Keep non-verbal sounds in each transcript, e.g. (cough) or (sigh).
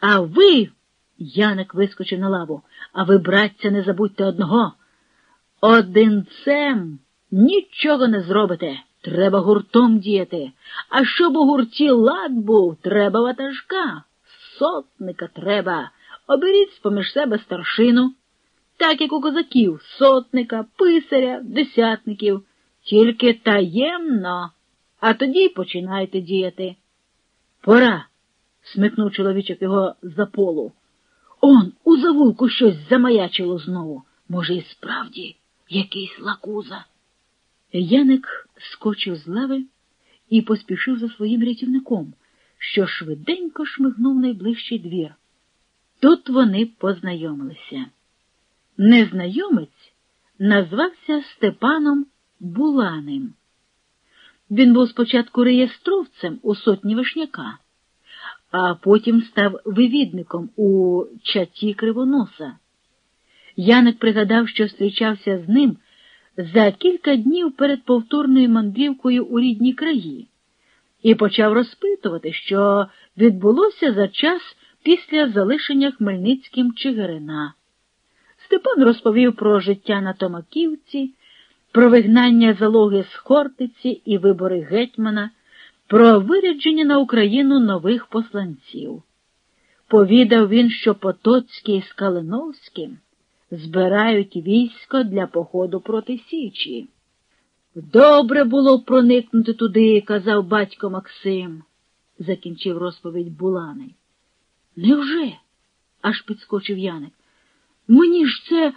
А ви, Яник вискочив на лаву, а ви, братця, не забудьте одного. Одинцем нічого не зробите. Треба гуртом діяти. А щоб у гурті лад був, треба ватажка, сотника треба. Оберіть з поміж себе старшину, так як у козаків, сотника, писаря, десятників, тільки таємно, а тоді починайте діяти. Пора, смикнув чоловічок його за полу. Он у завулку щось замаячило знову. Може, і справді якийсь лакуза. Яник скочив з лави і поспішив за своїм рятівником, що швиденько шмигнув найближчий двір. Тут вони познайомилися. Незнайомець назвався Степаном Буланим. Він був спочатку реєстровцем у сотні вишняка, а потім став вивідником у чаті кривоноса. Яник пригадав, що зустрічався з ним за кілька днів перед повторною мандрівкою у рідні краї, і почав розпитувати, що відбулося за час після залишення Хмельницьким Чигирина. Степан розповів про життя на Томаківці, про вигнання залоги з Хортиці і вибори гетьмана, про вирядження на Україну нових посланців. Повідав він, що Потоцький з Калиновським збирають військо для походу проти Січі. Добре було проникнути туди, казав батько Максим, закінчив розповідь Буланий. Невже? аж підскочив Яник. Мені ж це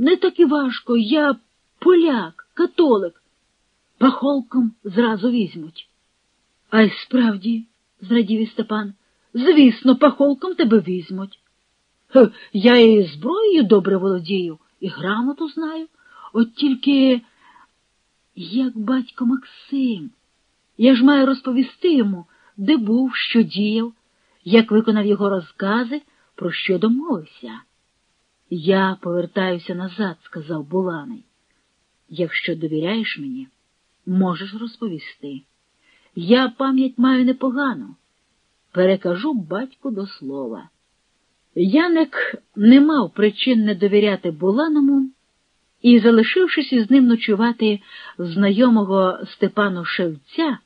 не так і важко. Я поляк, католик. Пахолком зразу візьмуть. А й справді, зрадів і Степан, звісно, пахолком тебе візьмуть. Я і зброєю добре володію, і грамоту знаю. От тільки, як батько Максим, я ж маю розповісти йому, де був, що діяв, як виконав його розкази, про що домовився. Я повертаюся назад, сказав Буланий. Якщо довіряєш мені, можеш розповісти. Я пам'ять маю непогану. Перекажу батьку до слова. Яник не мав причин не довіряти Буланому і, залишившись із ним ночувати знайомого Степану Шевця,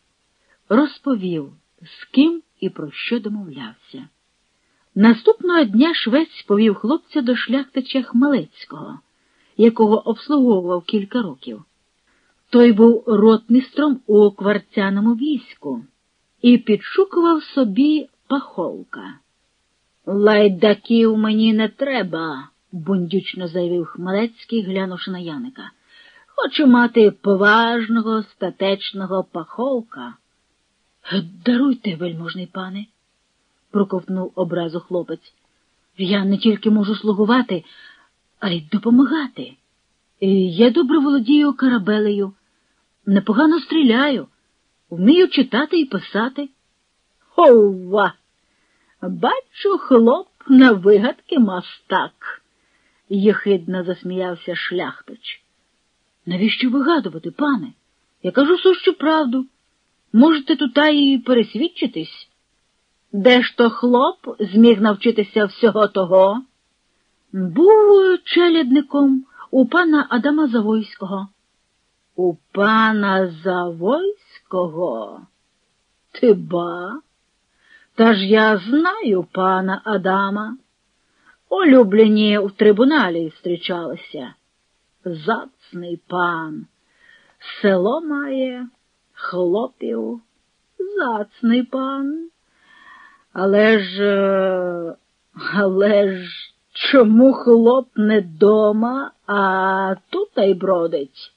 розповів, з ким і про що домовлявся. Наступного дня швець повів хлопця до шляхтича Хмелецького, якого обслуговував кілька років. Той був ротмістром у кварцяному війську і підшукував собі пахолка. Лайдаків мені не треба, бундючно заявив Хмелецький, глянувши на Яника. Хочу мати поважного, статечного пахолка. Даруйте, вельможний пане, проковтнув образу хлопець. Я не тільки можу слугувати, а й допомагати. Я добре володію карабелею, непогано стріляю, вмію читати і писати. Ова! Бачу, хлоп на вигадки мастак, єхидно засміявся шляхтич. Навіщо вигадувати, пане? Я кажу сущу правду. Можете тут і пересвідчитись. Де ж то хлоп зміг навчитися всього того? Був челядником у пана Адама Завойського. У пана Завойського? Ти ба? Та ж я знаю пана Адама. Улюблені в трибуналі зустрічалися. Зацний пан. Село має, хлопів, зацний пан. Але ж, але ж, чому хлоп не дома, а тут й бродить?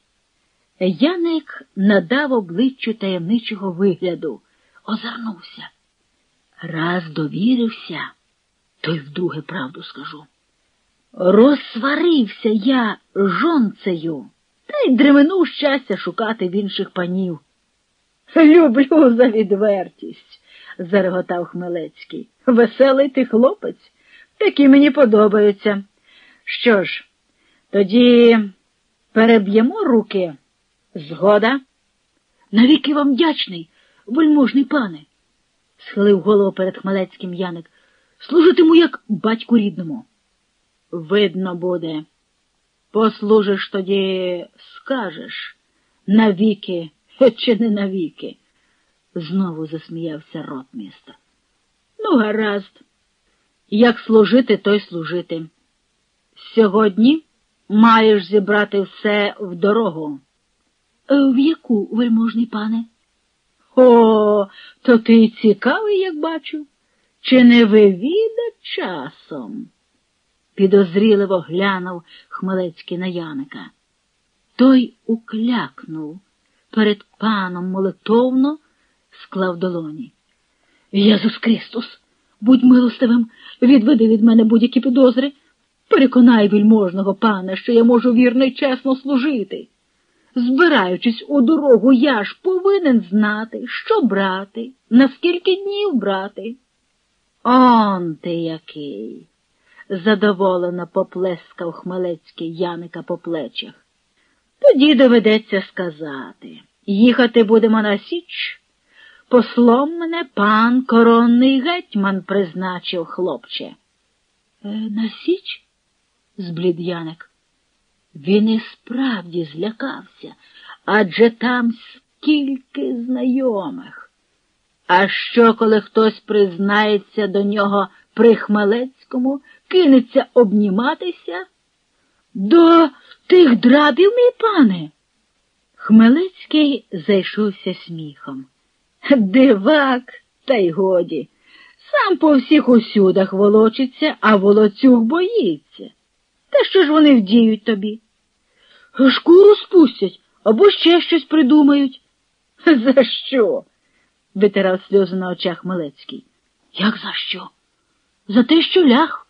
Яник надав обличчю таємничого вигляду, озирнувся. Раз довірився, то й вдруге правду скажу. Розсварився я жонцею, та й дременув щастя шукати в інших панів. Люблю за відвертість, зареготав Хмелецький. Веселий ти хлопець, такі мені подобаються. Що ж, тоді переб'ємо руки. Згода? Навіки вам вдячний, вельможний пане, схилив голову перед Хмелецьким Яник. Служитиму як батьку рідному. Видно буде. Послужиш тоді, скажеш, навіки (laughs) чи не навіки. Знову засміявся ротмістр. Ну, гаразд. Як служити, то й служити. Сьогодні маєш зібрати все в дорогу. «Е, В яку, вельможний пане? О, то ти цікавий, як бачу, чи не вивіда часом? Підозріливо глянув Хмелецький на Яника. Той уклякнув перед паном молитовно, склав долоні. Єсус Христос, будь милостивим, відведи від мене будь-які підозри. Переконай вільможного пана, що я можу вірно й чесно служити. Збираючись у дорогу, я ж повинен знати, що брати, на скільки днів брати. Он ти який. задоволено поплескав Хмелецький Яника по плечах. Тоді доведеться сказати. Їхати будемо на Січ. Послом мене пан коронний гетьман призначив, хлопче. Е, на Січ? зблід Яник. Він і справді злякався, адже там скільки знайомих. А що, коли хтось признається до нього при Хмелецькому, кинеться обніматися? До тих драбів, мій пане. Хмелецький зайшовся сміхом. Дивак, та й годі. Сам по всіх усюдах волочиться, а волоцюг боїться. Та що ж вони вдіють тобі? Шкуру спустять або ще щось придумають. (laughs) За що? витирав сльози на очах Малецький. Як за що? За те, що ляг